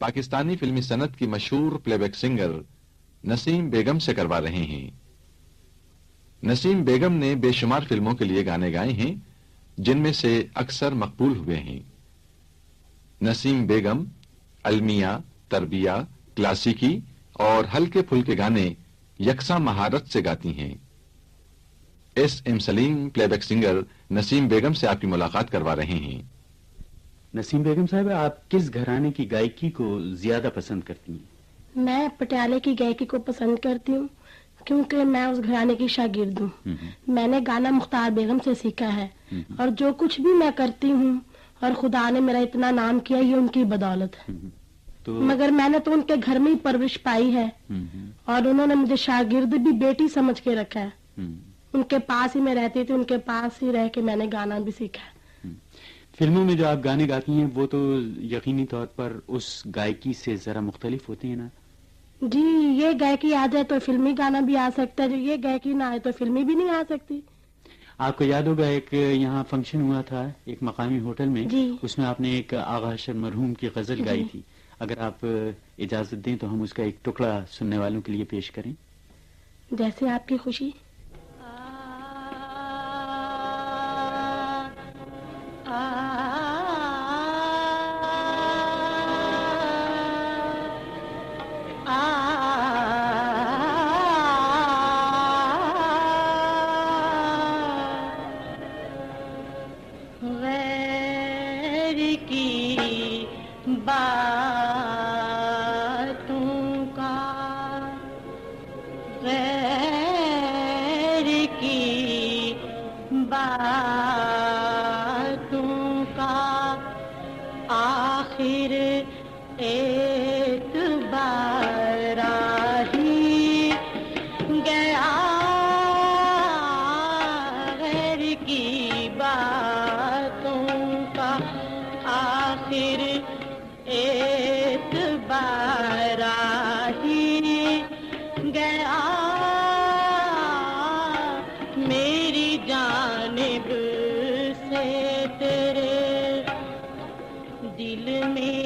پاکستانی فلمی صنعت کی مشہور پلے بیک سنگر نسیم بیگم سے کروا رہے ہیں۔ نسیم بیگم نے بے شمار فلموں کے لیے گانے گائے ہیں، جن میں سے اکثر مقبول ہوئے ہیں۔ نسیم بیگم، المیہ، تربیہ، کلاسیکی اور ہلکے پھلکے گانے یکساں مہارت سے گاتی ہیں۔ S M Saleem playback singer Naseem Begum سے آپ کی ملاقات کروا رہے ہیں۔ نسیم بیگم صاحب آپ کس گھرانے کی گائکی کو زیادہ پسند کرتی ہیں؟ میں پٹیالے کی گائکی کو پسند کرتی ہوں کیونکہ میں اس گھرانے کی شاگرد ہوں۔ میں نے گانا مختار بیگم سے سیکھا ہے اور جو کچھ بھی میں کرتی ہوں اور خدا نے میرا اتنا نام کیا یہ ان کی بدولت ہے۔ مگر میں نے تو ان کے گھر میں ہی پرورش پائی ہے۔ اور انہوں نے مجھے شاگرد بھی بیٹی سمجھ کے رکھا ہے۔ ان کے پاس ہی میں رہتی تھی ان کے پاس ہی رہ کے میں نے گانا بھی سیکھا ہے۔ فلموں میں جو آپ گانے گاتی ہیں وہ تو یقینی طور پر اس گائکی سے ذرا مختلف ہوتے ہیں نا جی یہ گائکی آ جائے تو فلمی گانا بھی آ سکتا ہے جو یہ گائکی نہ آئے تو فلمی بھی نہیں آ سکتی آپ کو یاد ہوگا ایک یہاں فنکشن ہوا تھا ایک مقامی ہوٹل میں جی۔ اس میں آپ نے ایک آغا حشر مرحوم کی غزل گائی جی۔ تھی اگر آپ اجازت دیں تو ہم اس کا ایک ٹکڑا سننے والوں کے لیے پیش کریں جیسے آپ کی خوشی غیر دل میں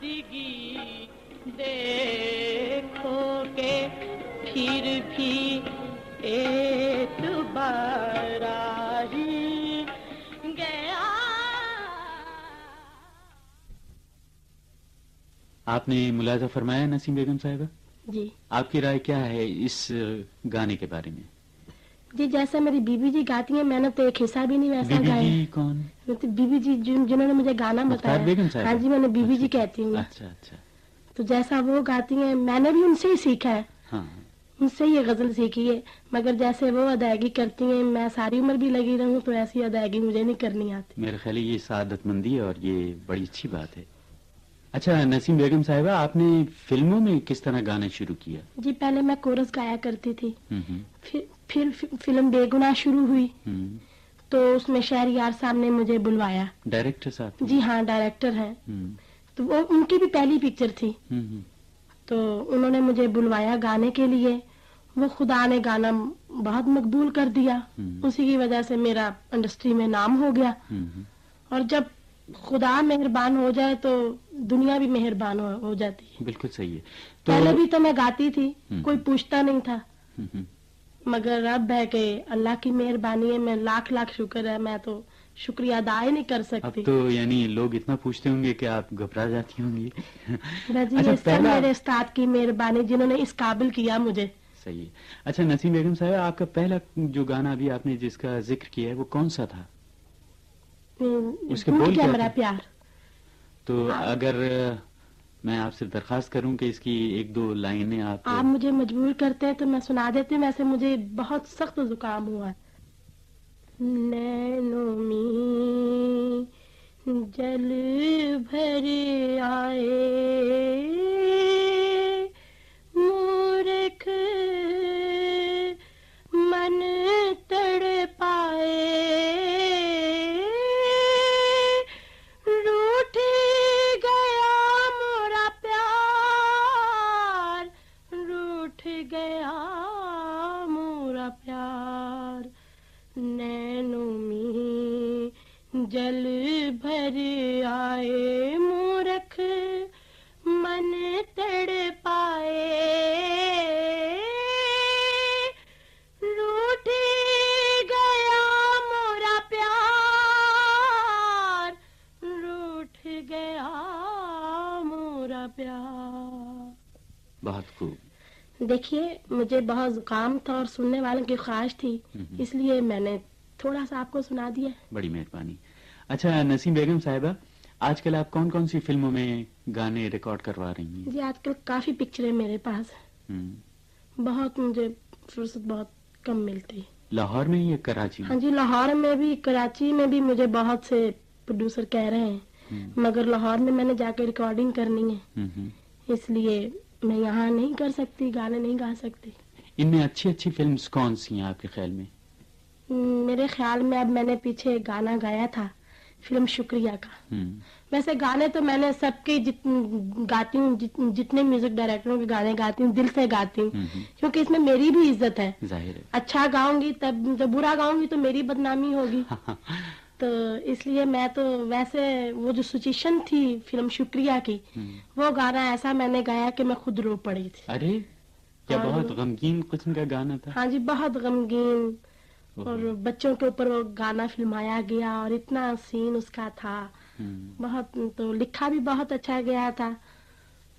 سادگی دیکھو کہ پھر بھی اعتبار ہی گیا۔ آپ نے ملاحظہ فرمایا نسیم بیگم صاحبہ؟ جی۔ آپ کی رائے کیا ہے اس گانے کے بارے میں؟ جی جیسا میری بیوی جی گاتی ہیں میں نے تو ایک حصہ بھی نہیں ویسا گایا۔ جی بیوی جی جن- جنہوں نے مجھے گانا بتایا۔ ہاں جی میں نے بیوی جی کہتی ہوں۔ اچھا اچھا۔ تو جیسا وہ گاتی ہیں میں نے بھی ان سے ہی سیکھا ہے۔ ہاں۔ ان سے یہ غزل سیکھی ہے۔ مگر جیسے وہ ادائیگی کرتی ہیں میں ساری عمر بھی لگی رہوں تو ایسی ادائیگی مجھے نہیں کرنی آتی۔ میرے خیال یہ سعادت مندی ہے اور یہ بڑی اچھی بات ہے۔ اچھا نسیم بیگم صاحبہ آپ نے فلموں میں کس طرح گانا شروع کیا جی پہلے میں کورس گایا کرتی تھی۔ پھر پھر فلم بے گناہ شروع ہوئی۔ تو اس میں شہریار صاحب نے مجھے بلوایا۔ ڈائریکٹر صاحب؟ جی ہاں ڈائریکٹر ہیں۔ تو وہ ان کی بھی پہلی پکچر تھی۔ تو انہوں نے مجھے بلوایا گانے کے لیے۔ وہ خدا نے گانا بہت مقبول کر دیا۔ اسی کی وجہ سے میرا انڈسٹری میں نام ہو گیا۔ اور جب خدا مہربان ہو جائے تو دنیا بھی مہربان ہو- جاتی۔ ہے بالکل صحیح ہے۔ پہلے بھی تو میں گاتی تھی۔ کوئی پوچھتا نہیں تھا۔ مگر رب ہے کہ اللہ کی مہربانی ہے میں لاکھ لاکھ شکر ہے میں تو شکریہ ادا ہی نہیں کر سکتی۔ اب تو یعنی لوگ اتنا پوچھتے ہوں گے کہ آپ گھبرا جاتی ہوں گی۔ اچھا، میرے استاد کی مہربانی جنہوں نے اس قابل کیا مجھے۔ صحیح۔ اچھا نسیم بیگم صاحب آپ کا پہلا جو گانا ابھی آپ نے جس کا ذکر کیا ہے وہ کون سا تھا؟ اس کے بول کیا میرا پیار۔ تو ہاں۔ اگر میں آپ سے درخواست کروں کہ اس کی ایک دو لائنیں آپ آپ مجھے مجبور کرتے ہیں تو میں سنا دیتی ہوں، ویسے مجھے بہت سخت زکام ہوا ہے۔ نینوں جل بھر آئے۔ جل بھر آئے مورکھ من تڑ پائے روٹ گیا مورا پیار روٹ گیا مورا پیار بہت خوب دیکھیے مجھے بہت زکام تھا اور سننے والوں کی خواہش تھی اس لیے میں نے تھوڑا سا آپ کو سنا دیا بڑی مہربانی اچھا نسیم بیگم صاحبہ آج کل آپ کون کون سی فلموں میں گانے ریکارڈ کروا رہی ہیں؟ جی آج کل کافی پکچریں میرے پاس۔ بہت مجھے فرصت بہت کم ملتی۔ لاہور میں یا کراچی ہاں جی لاہور میں بھی کراچی میں بھی مجھے بہت سے پروڈیوسر کہہ رہے ہیں۔ مگر لاہور میں میں نے جا کے ریکارڈنگ کرنی ہے۔ اس لیے میں یہاں نہیں کر سکتی گانے نہیں گا سکتی۔ ان میں اچھی اچھی فلمز کون سی ہیں آپ کے خیال میں؟ میرے خیال میں اب میں نے پیچھے گانا گایا تھا۔ فلم شکریہ کا۔ ویسے گانے تو میں نے سب کے گاتی ہوں جتنے میوزک ڈائریکٹروں کے گانے گاتی ہوں دل سے گاتی ہوں۔ کیونکہ اس میں میری بھی عزت ہے۔ اچھا گاؤں گی تب جب برا گاؤں گی تو میری بدنامی ہوگی۔ تو اس لیے میں تو ویسے وہ جو سچویشن تھی فلم شکریہ کی وہ گانا ایسا میں نے گایا کہ میں خود رو پڑی تھی۔ ارے کیا بہت غمگین قسم کا گانا تھا۔ ہاں جی بہت غمگین۔ اور بچوں کے اوپر وہ گانا فلمایا گیا اور اتنا سین اس کا تھا۔ بہت تو لکھا بھی بہت اچھا گیا تھا۔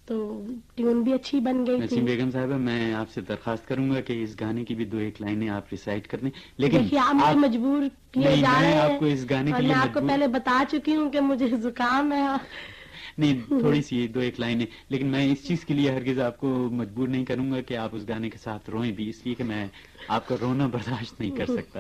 تو ٹیون بھی اچھی بن گئی تھی۔ بیگم صاحبہ میں آپ سے درخواست کروں گا کہ اس گانے کی بھی دو ایک لائنیں آپ ریسائٹ کر دیں۔ لیکن آپ مجبور کیے جا رہے ہیں آپ کو اس گانے کے لیے آپ کو پہلے بتا چکی ہوں کہ مجھے زکام ہے۔ نہیں، تھوڑی سی دو ایک لائنیں۔ لیکن میں اس چیز کے لیے ہرگز آپ کو مجبور نہیں کروں گا کہ آپ اس گانے کے ساتھ روئیں بھی، اس لیے کہ میں آپ کا رونا برداشت نہیں کر سکتا۔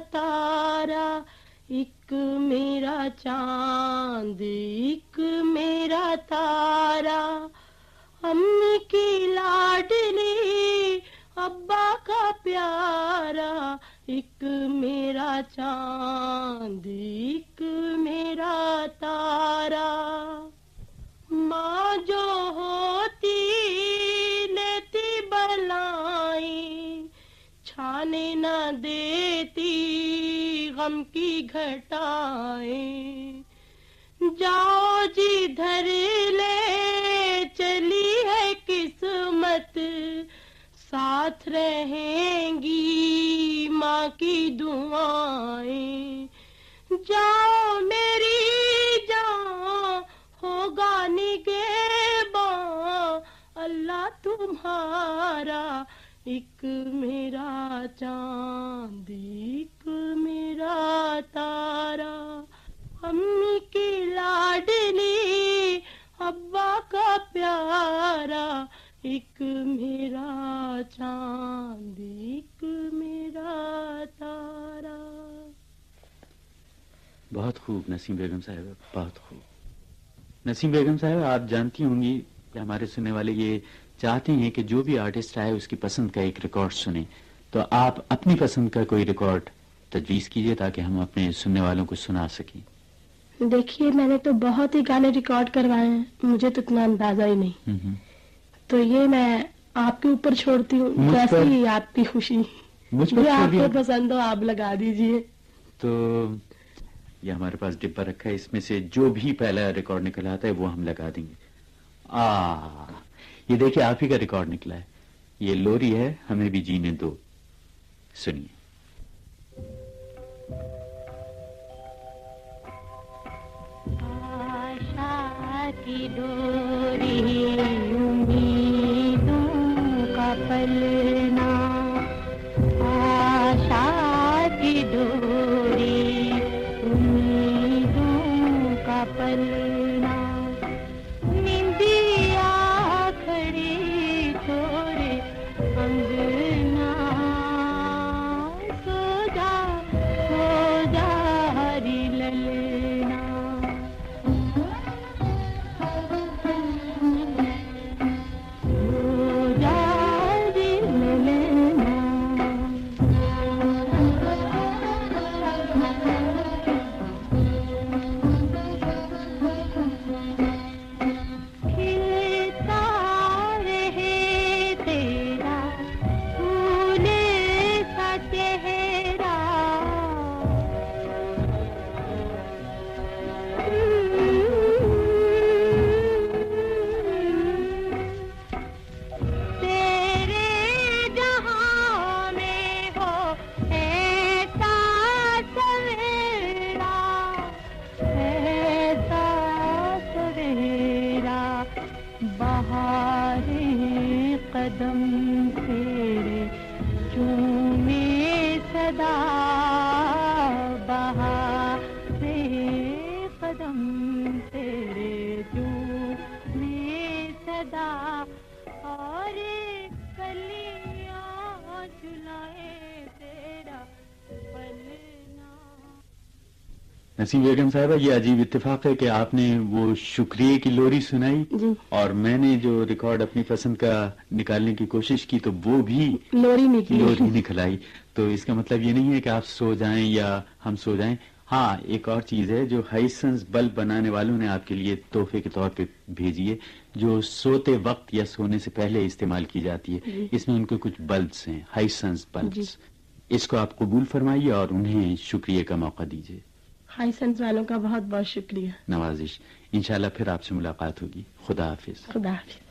ستارہ ایک میرا چاند ایک میرا تارا امی کی لاڈلی ابا کا پیارا ایک میرا چاند ایک میرا تارا غم کی گھٹائیں۔ جاؤ جی دھر لے چلی ہے قسمت، ساتھ رہیں گی ماں کی دعائیں۔ جاؤ میری جاں، ہوگا نگے باں اللہ تمہارا ایک میرا چاندی پیارا ایک میرا چاند ایک میرا تارا بہت خوب نسیم بیگم صاحب بہت خوب نسیم بیگم صاحب آپ جانتی ہوں گی کہ ہمارے سننے والے یہ چاہتے ہیں کہ جو بھی آرٹسٹ آئے اس کی پسند کا ایک ریکارڈ سنیں تو آپ اپنی پسند کا کوئی ریکارڈ تجویز کیجیے تاکہ ہم اپنے سننے والوں کو سنا سکیں دیکھیے میں نے تو بہت ہی گانے ریکارڈ کروائے ہیں مجھے تو اتنا اندازہ ہی نہیں۔ تو یہ میں آپ کے اوپر چھوڑتی ہوں جیسے ہی آپ کی خوشی۔ جو آپ۔ کو پسند ہو آپ لگا دیجیے۔ تو یہ ہمارے پاس ڈبہ رکھا ہے اس میں سے جو بھی پہلا ریکارڈ نکل آتا ہے وہ ہم لگا دیں گے۔ آ یہ دیکھیں آپ ہی کا ریکارڈ نکلا ہے۔ یہ لوری ہے ہمیں بھی جینے دو۔ سنیے۔ اور کلیاں جلائے تیرا پلنا۔ نسیم بیگم صاحبہ یہ عجیب اتفاق ہے کہ آپ نے وہ شکریہ کی لوری سنائی جی۔ اور میں نے جو ریکارڈ اپنی پسند کا نکالنے کی کوشش کی تو وہ بھی لوری نکلی۔ لوری نکل آئی تو اس کا مطلب یہ نہیں ہے کہ آپ سو جائیں یا ہم سو جائیں ہاں ایک اور چیز ہے جو ہائسنس بلب بنانے والوں نے آپ کے لیے تحفے کے طور پہ بھیجی ہے جو سوتے وقت یا سونے سے پہلے استعمال کی جاتی ہے۔ جی۔ اس میں ان کے کچھ بلبس ہیں ہائسنس جی۔ بلبس اس کو آپ قبول فرمائیے اور انہیں شکریہ کا موقع دیجیے۔ ہائی سنس والوں کا بہت بہت شکریہ۔ نوازش۔ انشاءاللہ پھر آپ سے ملاقات ہوگی۔ خدا حافظ۔ خدا حافظ۔